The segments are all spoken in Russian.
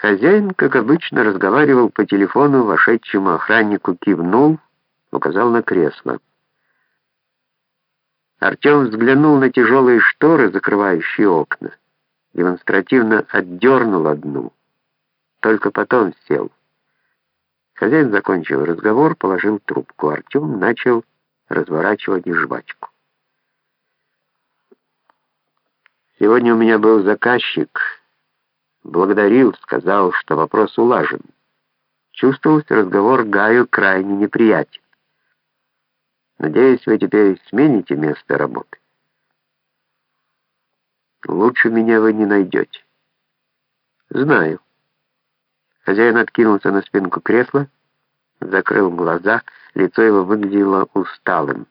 Хозяин, как обычно, разговаривал по телефону, вошедшему охраннику кивнул, указал на кресло. Артем взглянул на тяжелые шторы, закрывающие окна, демонстративно отдернул одну, только потом сел. Хозяин закончил разговор, положил трубку. Артем начал разворачивать жвачку. Сегодня у меня был заказчик. Благодарил, сказал, что вопрос улажен. Чувствовался разговор Гаю крайне неприятен. Надеюсь, вы теперь смените место работы. Лучше меня вы не найдете. Знаю. Хозяин откинулся на спинку кресла, закрыл глаза, лицо его выглядело усталым.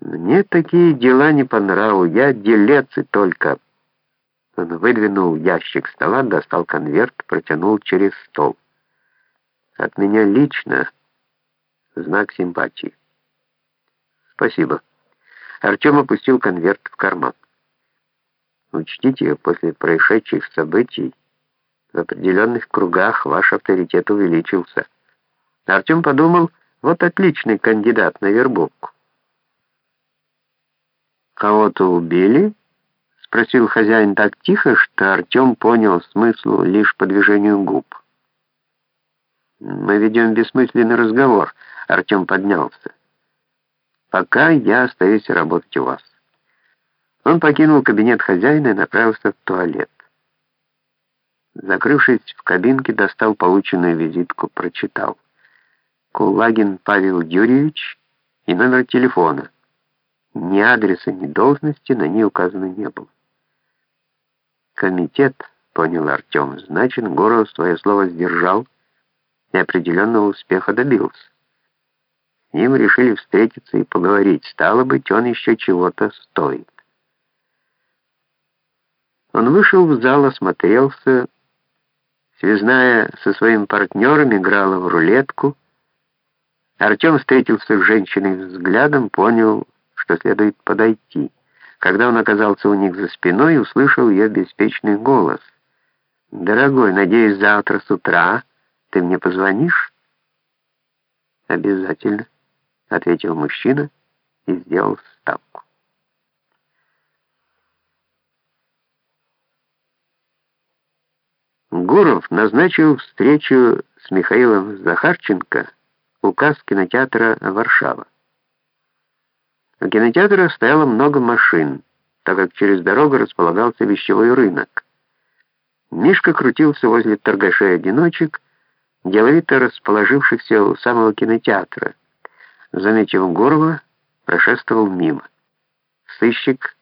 Мне такие дела не по нраву, я делец и только. Он выдвинул ящик стола, достал конверт, протянул через стол. От меня лично знак симпатии. Спасибо. Артем опустил конверт в карман. Учтите, после происшедших событий в определенных кругах ваш авторитет увеличился. Артем подумал, вот отличный кандидат на вербовку. «Кого-то убили?» — спросил хозяин так тихо, что Артем понял смысл лишь по движению губ. «Мы ведем бессмысленный разговор», — Артем поднялся. «Пока я остаюсь работать у вас». Он покинул кабинет хозяина и направился в туалет. Закрывшись в кабинке, достал полученную визитку, прочитал. Кулагин Павел Юрьевич и номер телефона. Ни адреса, ни должности на ней указано не было. Комитет, понял Артем, значит, Горов свое слово сдержал и определенного успеха добился. С ним решили встретиться и поговорить. Стало быть, он еще чего-то стоит. Он вышел в зал, осмотрелся. Связная со своим партнером играла в рулетку. Артем встретился с женщиной взглядом, понял, что следует подойти. Когда он оказался у них за спиной, услышал ее беспечный голос. «Дорогой, надеюсь, завтра с утра ты мне позвонишь?» «Обязательно», — ответил мужчина и сделал ставку. Гуров назначил встречу с Михаилом Захарченко указ кинотеатра «Варшава». У кинотеатра стояло много машин, так как через дорогу располагался вещевой рынок. Мишка крутился возле торгашей-одиночек, деловито расположившихся у самого кинотеатра. Заметив Горова, прошествовал мимо. Сыщик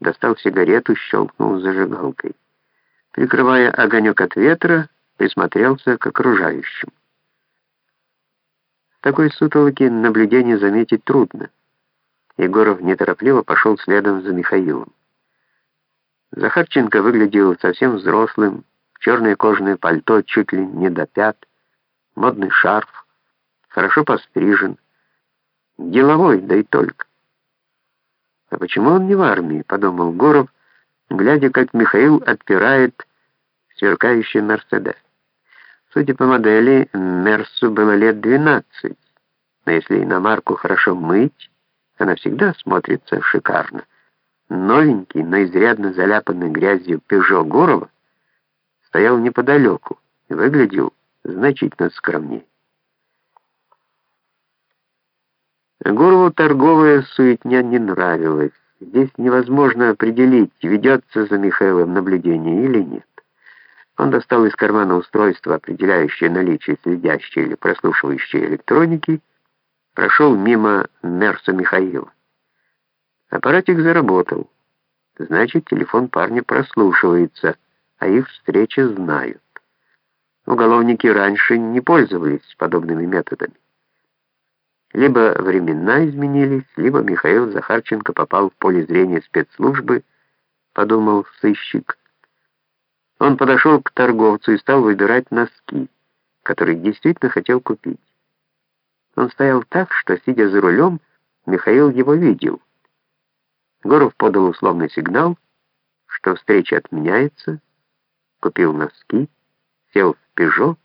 достал сигарету, щелкнул зажигалкой. Прикрывая огонек от ветра, присмотрелся к окружающим. Такой сутолоки наблюдение заметить трудно. Егоров неторопливо пошел следом за Михаилом. Захарченко выглядел совсем взрослым, черное кожаное пальто чуть ли не до пят, модный шарф, хорошо пострижен, деловой, да и только. «А почему он не в армии?» — подумал Горов, глядя, как Михаил отпирает сверкающий «Мерседес». Судя по модели, Мерсу было лет 12, но если иномарку хорошо мыть, она всегда смотрится шикарно. Новенький, но изрядно заляпанный грязью «Пежо» Гурова стоял неподалеку и выглядел значительно скромнее. Гурову торговая суетня не нравилась. Здесь невозможно определить, ведется за Михаилом наблюдение или нет. Он достал из кармана устройство, определяющее наличие следящей или прослушивающей электроники, прошел мимо Мерса Михаила. Аппаратик заработал. Значит, телефон парня прослушивается, а их встречи знают. Уголовники раньше не пользовались подобными методами. Либо времена изменились, либо Михаил Захарченко попал в поле зрения спецслужбы, подумал сыщик. Он подошел к торговцу и стал выбирать носки, которые действительно хотел купить. Он стоял так, что, сидя за рулем, Михаил его видел. Горов подал условный сигнал, что встреча отменяется, купил носки, сел в «Пежо»